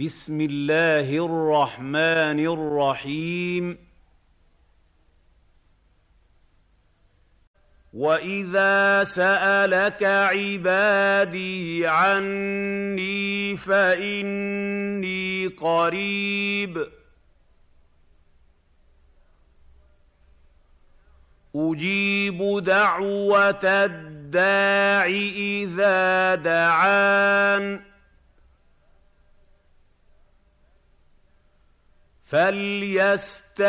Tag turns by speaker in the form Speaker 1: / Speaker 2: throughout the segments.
Speaker 1: بسم الله الرحمن الرحيم واذا سالك عبادي عني فاني قريب اجيب دعوه الداع اذا دعان فليستجيبوا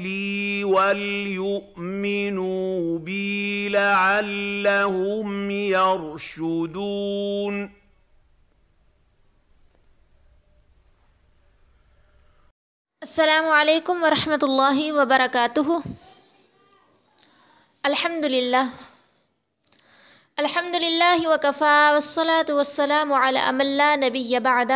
Speaker 1: لي وليؤمنوا بي لعلهم يرشدون
Speaker 2: السلام علیکم ورحمۃ اللہ وبرکاتہ۔ الحمد للہ الحمد للہ وکفا والصلاة والسلام علی من لا نبی بعد۔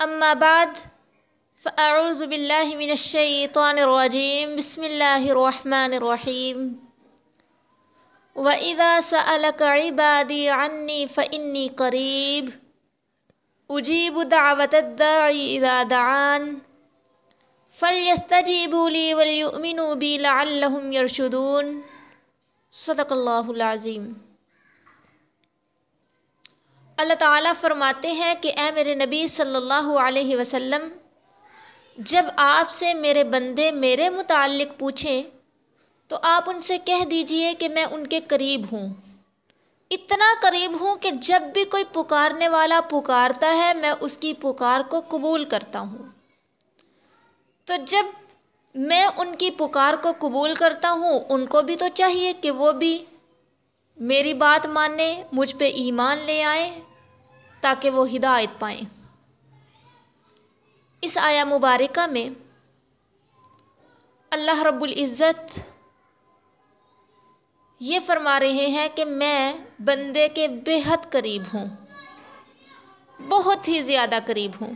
Speaker 2: اما بعد، فاعوذ باللہ من الشیطان الرجیم، بسم اللہ الرحمن الرحیم. وَإِذَا سَأَلَكَ عِبَادِي عَنِّي فَإِنِّي قَرِيبٌ اجیب دعوت الداعی اذا دعان. فلیستجیبوا لی ولیؤمنوا بی لعلہم یرشدون صدق اللہ العظیم. اللہ تعالیٰ فرماتے ہیں کہ اے میرے نبی صلی اللہ علیہ وسلم، جب آپ سے میرے بندے میرے متعلق پوچھیں، تو آپ ان سے کہہ دیجیے کہ میں ان کے قریب ہوں۔ اتنا قریب ہوں کہ جب بھی کوئی پکارنے والا پکارتا ہے، میں اس کی پکار کو قبول کرتا ہوں۔ تو جب میں ان کی پکار کو قبول کرتا ہوں، ان کو بھی تو چاہیے کہ وہ بھی میری بات مانیں مجھ پہ ایمان لے آئیں۔ تاکہ وہ ہدایت پائیں۔ اس آیا مبارکہ میں اللہ رب العزت یہ فرما رہے ہیں کہ میں بندے کے بے حد قریب ہوں، بہت ہی زیادہ قریب ہوں۔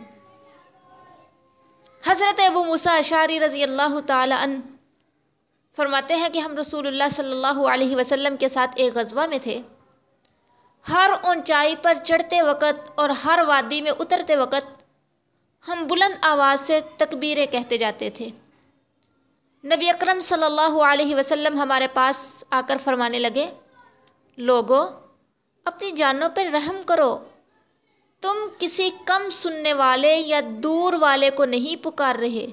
Speaker 2: حضرت ابو موسیٰ اشاری رضی اللہ تعالی عنہ فرماتے ہیں کہ ہم رسول اللہ صلی اللہ علیہ وسلم کے ساتھ ایک غزوہ میں تھے۔ ہر اونچائی پر چڑھتے وقت اور ہر وادی میں اترتے وقت ہم بلند آواز سے تکبیریں کہتے جاتے تھے۔ نبی اکرم صلی اللہ علیہ وسلم ہمارے پاس آ کر فرمانے لگے، لوگو، اپنی جانوں پر رحم کرو۔ تم کسی کم سننے والے یا دور والے کو نہیں پکار رہے۔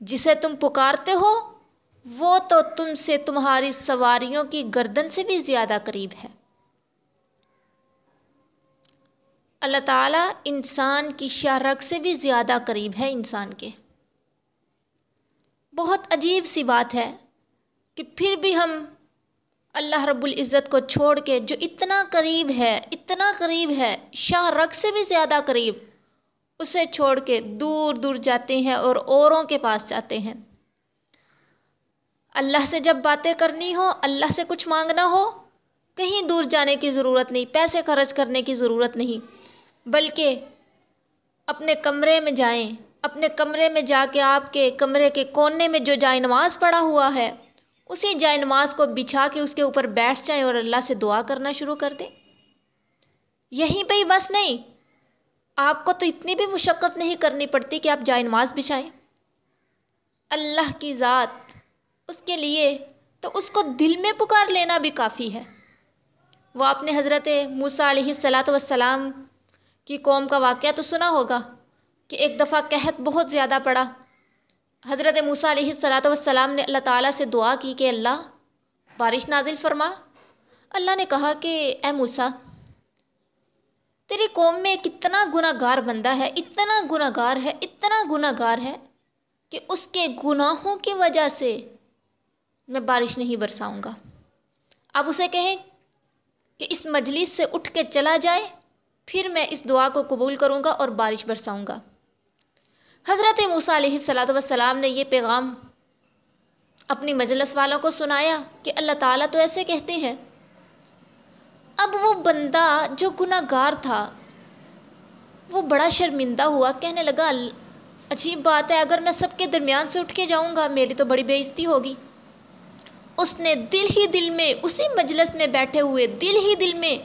Speaker 2: جسے تم پکارتے ہو، وہ تو تم سے تمہاری سواریوں کی گردن سے بھی زیادہ قریب ہے۔ اللہ تعالیٰ انسان کی شاہ رگ سے بھی زیادہ قریب ہے انسان کے۔ بہت عجیب سی بات ہے کہ پھر بھی ہم اللہ رب العزت کو چھوڑ کے جو اتنا قریب ہے، اتنا قریب ہے، شاہ رگ سے بھی زیادہ قریب، اسے چھوڑ کے دور دور جاتے ہیں اور اوروں کے پاس جاتے ہیں۔ اللہ سے جب باتیں کرنی ہو، اللہ سے کچھ مانگنا ہو، کہیں دور جانے کی ضرورت نہیں، پیسے خرچ کرنے کی ضرورت نہیں۔ بلکہ اپنے کمرے میں جائیں۔ اپنے کمرے میں جا کے آپ کے کمرے کے کونے میں جو جائے نماز پڑا ہوا ہے، اسی جائے نماز کو بچھا کے اس کے اوپر بیٹھ جائیں اور اللہ سے دعا کرنا شروع کر دیں۔ یہیں پہ ہی بس نہیں، آپ کو تو اتنی بھی مشقت نہیں کرنی پڑتی کہ آپ جائے نماز بچھائیں۔ اللہ کی ذات اس کے لیے تو اس کو دل میں پکار لینا بھی کافی ہے۔ وہ آپ نے حضرت موسیٰ علیہ السلاۃ والسلام کی قوم کا واقعہ تو سنا ہوگا کہ ایک دفعہ قحط بہت زیادہ پڑا۔ حضرت موسیٰ علیہ السلاۃ والسلام نے اللہ تعالیٰ سے دعا کی کہ اللہ بارش نازل فرما۔ اللہ نے کہا کہ اے موسیٰ، تیری قوم میں کتنا گناہ گار بندہ ہے، اتنا گناہ گار ہے، اتنا گناہ گار ہے کہ اس کے گناہوں کی وجہ سے میں بارش نہیں برساؤں گا۔ اب اسے کہیں کہ اس مجلس سے اٹھ کے چلا جائے پھر میں اس دعا کو قبول کروں گا اور بارش برساؤں گا۔ حضرت موسیٰ علیہ السلاۃ والسلام نے یہ پیغام اپنی مجلس والوں کو سنایا کہ اللہ تعالیٰ تو ایسے کہتے ہیں، اب وہ بندہ جو گناہ گار تھا، وہ بڑا شرمندہ ہوا، کہنے لگا، عجیب بات ہے، اگر میں سب کے درمیان سے اٹھ کے جاؤں گا، میری تو بڑی بےعزتی ہوگی۔ اس نے دل ہی دل میں، اسی مجلس میں بیٹھے ہوئے دل ہی دل میں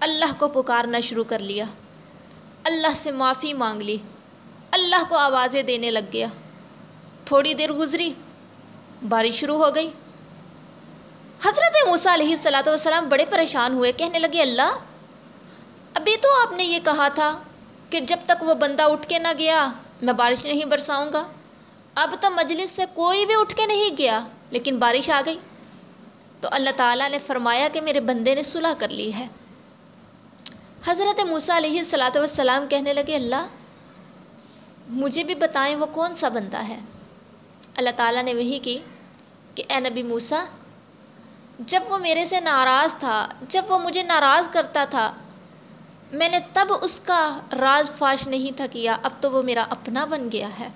Speaker 2: اللہ کو پکارنا شروع کر لیا۔ اللہ سے معافی مانگ لی۔ اللہ کو آوازیں دینے لگ گیا۔ تھوڑی دیر گزری۔ بارش شروع ہو گئی۔ حضرت موسیٰ علیہ السلاۃ والسلام بڑے پریشان ہوئے۔ کہنے لگے، اللہ، ابھی تو آپ نے یہ کہا تھا کہ جب تک وہ بندہ اٹھ کے نہ گیا، میں بارش نہیں برساؤں گا۔ اب تو مجلس سے کوئی بھی اٹھ کے نہیں گیا، لیکن بارش آ گئی۔ تو اللہ تعالیٰ نے فرمایا کہ میرے بندے نے صلح کر لی ہے۔ حضرت موسیٰ علیہ السلاۃ والسلام کہنے لگے، اللہ، مجھے بھی بتائیں وہ کون سا بندہ ہے؟ اللہ تعالیٰ نے وہی کی کہ، اے نبی موسیٰ، جب وہ میرے سے ناراض تھا، جب وہ مجھے ناراض کرتا تھا، میں نے تب اس کا راز فاش نہیں تھا کیا، اب تو وہ میرا اپنا بن گیا ہے۔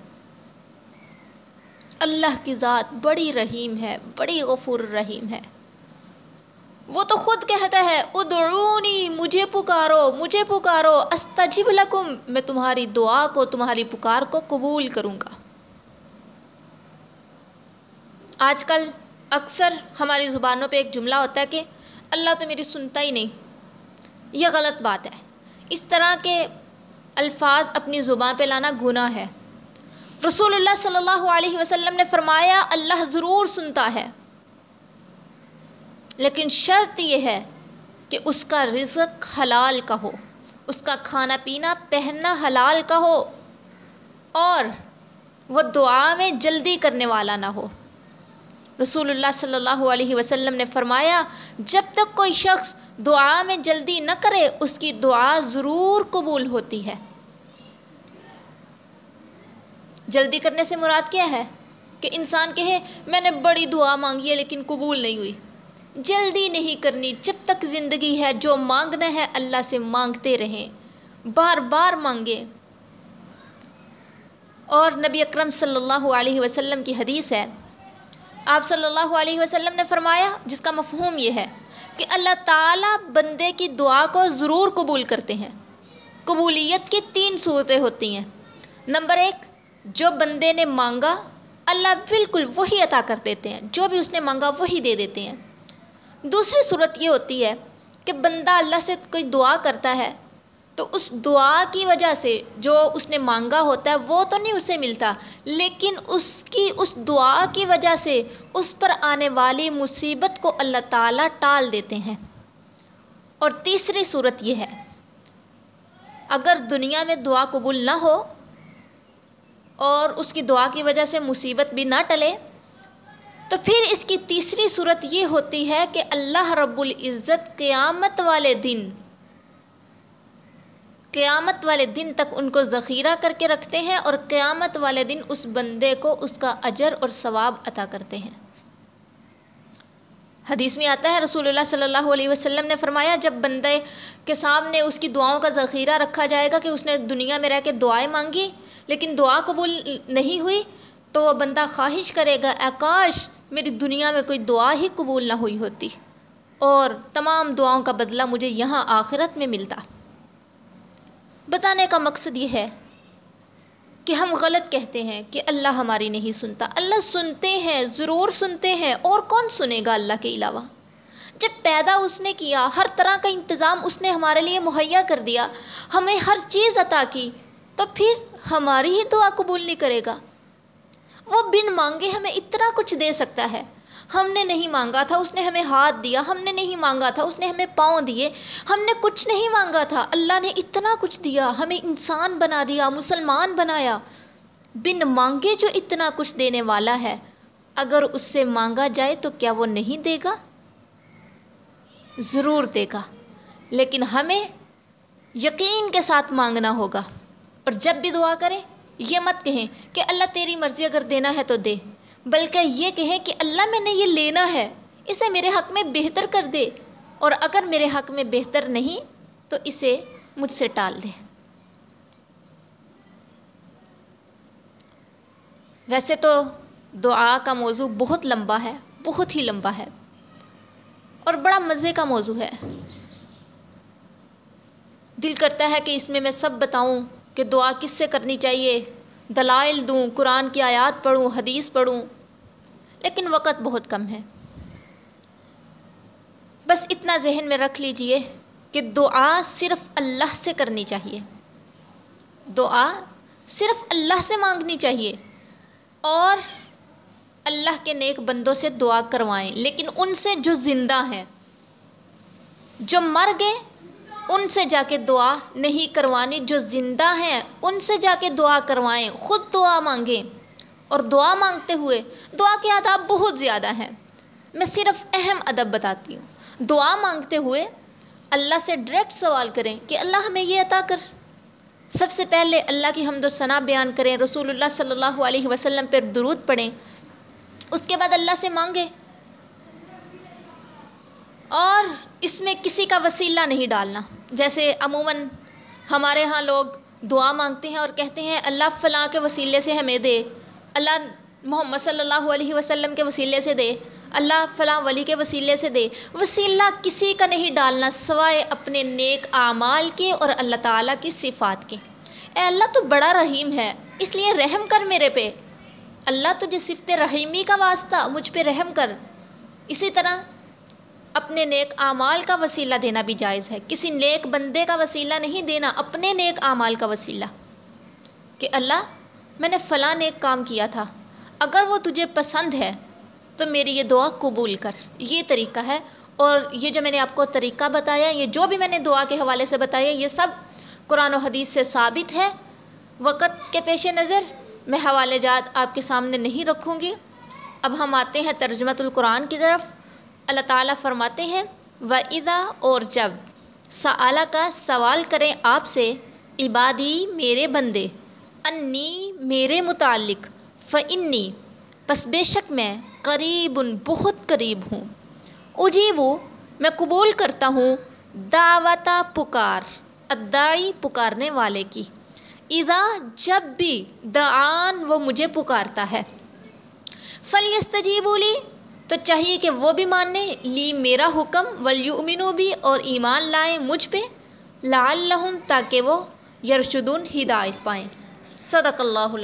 Speaker 2: اللہ کی ذات بڑی رحیم ہے، بڑی غفور رحیم ہے۔ وہ تو خود کہتا ہے، ادعونی، مجھے پکارو مجھے پکارو، استجب لکم، میں تمہاری دعا کو، تمہاری پکار کو قبول کروں گا۔ آج کل اکثر ہماری زبانوں پہ ایک جملہ ہوتا ہے کہ اللہ تو میری سنتا ہی نہیں۔ یہ غلط بات ہے۔ اس طرح کے الفاظ اپنی زبان پہ لانا گناہ ہے۔ رسول اللہ صلی اللہ علیہ وسلم نے فرمایا، اللہ ضرور سنتا ہے۔ لیکن شرط یہ ہے کہ اس کا رزق حلال کا ہو، اس کا کھانا پینا پہننا حلال کا ہو، اور وہ دعا میں جلدی کرنے والا نہ ہو۔ رسول اللہ صلی اللہ علیہ وسلم نے فرمایا، جب تک کوئی شخص دعا میں جلدی نہ کرے، اس کی دعا ضرور قبول ہوتی ہے۔ جلدی کرنے سے مراد کیا ہے؟ کہ انسان کہے، میں نے بڑی دعا مانگی ہے لیکن قبول نہیں ہوئی۔ جلدی نہیں کرنی جب تک زندگی ہے جو مانگنا ہے اللہ سے مانگتے رہیں، بار بار مانگیں اور نبی اکرم صلی اللہ علیہ وسلم کی حدیث ہے۔ آپ صلی اللہ علیہ وسلم نے فرمایا، جس کا مفہوم یہ ہے کہ اللہ تعالیٰ بندے کی دعا کو ضرور قبول کرتے ہیں۔ قبولیت کی تین صورتیں ہوتی ہیں۔ نمبر ایک، جو بندے نے مانگا، اللہ بالکل وہی عطا کر دیتے ہیں۔ جو بھی اس نے مانگا، وہی دے دیتے ہیں۔ دوسری صورت یہ ہوتی ہے کہ بندہ اللہ سے کوئی دعا کرتا ہے، تو اس دعا کی وجہ سے جو اس نے مانگا ہوتا ہے، وہ تو نہیں اسے ملتا۔ لیکن اس کی، اس دعا کی وجہ سے اس پر آنے والی مصیبت کو اللہ تعالیٰ ٹال دیتے ہیں۔ اور تیسری صورت یہ ہے، اگر دنیا میں دعا قبول نہ ہو اور اس کی دعا کی وجہ سے مصیبت بھی نہ ٹلے تو پھر اس کی تیسری صورت یہ ہوتی ہے کہ اللہ رب العزت قیامت والے دن، قیامت والے دن تک ان کو ذخیرہ کر کے رکھتے ہیں اور قیامت والے دن اس بندے کو اس کا اجر اور ثواب عطا کرتے ہیں۔ حدیث میں آتا ہے، رسول اللہ صلی اللہ علیہ وسلم نے فرمایا، جب بندے کے سامنے اس کی دعاؤں کا ذخیرہ رکھا جائے گا کہ اس نے دنیا میں رہ کے دعائیں مانگی، لیکن دعا قبول نہیں ہوئی تو وہ بندہ خواہش کرے گا کاش میری دنیا میں کوئی دعا ہی قبول نہ ہوئی ہوتی۔ اور تمام دعاؤں کا بدلہ مجھے یہاں آخرت میں ملتا۔ بتانے کا مقصد یہ ہے کہ ہم غلط کہتے ہیں کہ اللہ ہماری نہیں سنتا۔ اللہ سنتے ہیں، ضرور سنتے ہیں۔ اور کون سنے گا اللہ کے علاوہ؟ جب پیدا اس نے کیا، ہر طرح کا انتظام اس نے ہمارے لیے مہیا کر دیا، ہمیں ہر چیز عطا کی، تو پھر ہماری ہی دعا قبول نہیں کرے گا۔ وہ بن مانگے ہمیں اتنا کچھ دے سکتا ہے۔ ہم نے نہیں مانگا تھا، اس نے ہمیں ہاتھ دیا۔ ہم نے نہیں مانگا تھا، اس نے ہمیں پاؤں دیے۔ ہم نے کچھ نہیں مانگا تھا۔ اللہ نے اتنا کچھ دیا، ہمیں انسان بنا دیا، مسلمان بنایا۔ بن مانگے جو اتنا کچھ دینے والا ہے، اگر اس سے مانگا جائے تو کیا وہ نہیں دے گا؟ ضرور دے گا۔ لیکن ہمیں یقین کے ساتھ مانگنا ہوگا۔ اور جب بھی دعا کریں یہ مت کہیں کہ اللہ تیری مرضی اگر دینا ہے تو دے، بلکہ یہ کہیں کہ اللہ میں نے یہ لینا ہے، اسے میرے حق میں بہتر کر دے۔ اور اگر میرے حق میں بہتر نہیں، تو اسے مجھ سے ٹال دے۔ ویسے تو دعا کا موضوع بہت لمبا ہے، بہت ہی لمبا ہے۔ اور بڑا مزے کا موضوع ہے۔ دل کرتا ہے کہ اس میں میں سب بتاؤں کہ دعا کس سے کرنی چاہیے؟ دلائل دوں، قرآن کی آیات پڑھوں، حدیث پڑھوں۔ لیکن وقت بہت کم ہے۔ بس اتنا ذہن میں رکھ لیجیے کہ دعا صرف اللہ سے کرنی چاہیے۔ دعا صرف اللہ سے مانگنی چاہیے۔ اور اللہ کے نیک بندوں سے دعا کروائیں۔ لیکن ان سے جو زندہ ہیں، جو مر گئے ان سے جا کے دعا نہیں کروانی جو زندہ ہیں، ان سے جا کے دعا کروائیں، خود دعا مانگیں۔ اور دعا مانگتے ہوئے دعا کے آداب بہت زیادہ ہیں۔ میں صرف اہم ادب بتاتی ہوں۔ دعا مانگتے ہوئے اللہ سے ڈائریکٹ سوال کریں کہ اللہ ہمیں یہ عطا کر۔ سب سے پہلے اللہ کی حمد و ثناء بیان کریں، رسول اللہ صلی اللہ علیہ وسلم پر درود پڑھیں۔ اس کے بعد اللہ سے مانگیں۔ اور اس میں کسی کا وسیلہ نہیں ڈالنا۔ جیسے عموماً ہمارے ہاں لوگ دعا مانگتے ہیں اور کہتے ہیں، اللہ فلاں کے وسیلے سے ہمیں دے، اللہ محمد صلی اللہ علیہ وسلم کے وسیلے سے دے، اللہ فلاں ولی کے وسیلے سے دے۔ وسیلہ کسی کا نہیں ڈالنا، سوائے اپنے نیک اعمال کے اور اللہ تعالیٰ کی صفات کے۔ اے اللہ، تو بڑا رحیم ہے، اس لیے رحم کر میرے پہ۔ اللہ تجھے صفت رحیمی کا واسطہ مجھ پہ رحم کر۔ اسی طرح اپنے نیک اعمال کا وسیلہ دینا بھی جائز ہے۔ کسی نیک بندے کا وسیلہ نہیں دینا، اپنے نیک اعمال کا وسیلہ۔ کہ اللہ، میں نے فلاں نیک کام کیا تھا، اگر وہ تجھے پسند ہے تو میری یہ دعا قبول کر۔ یہ طریقہ ہے۔ اور یہ جو میں نے آپ کو طریقہ بتایا، یہ جو بھی میں نے دعا کے حوالے سے بتایا، یہ سب قرآن و حدیث سے ثابت ہے۔ وقت کے پیش نظر، میں حوالے جات آپ کے سامنے نہیں رکھوں گی۔ اب ہم آتے ہیں ترجمت القرآن کی طرف۔ اللہ تعالیٰ فرماتے ہیں و ادا اور جب سعلیٰ کا سوال کریں آپ سے، عبادی میرے بندے، انی میرے متعلق فنی پس بے شک میں قریب بہت قریب ہوں۔ اجیب، میں قبول کرتا ہوں دعوتا پکار ادائی پکارنے والے کی۔ اذا جب بھی دعان وہ مجھے پکارتا ہے۔ فلیستجیبولی تو چاہیے کہ وہ بھی ماننے، لی میرا حکم ولیؤمنو بھی اور ایمان لائیں مجھ پہ، لعلہم تاکہ وہ یرشدون ہدایت پائیں۔ صدق اللہ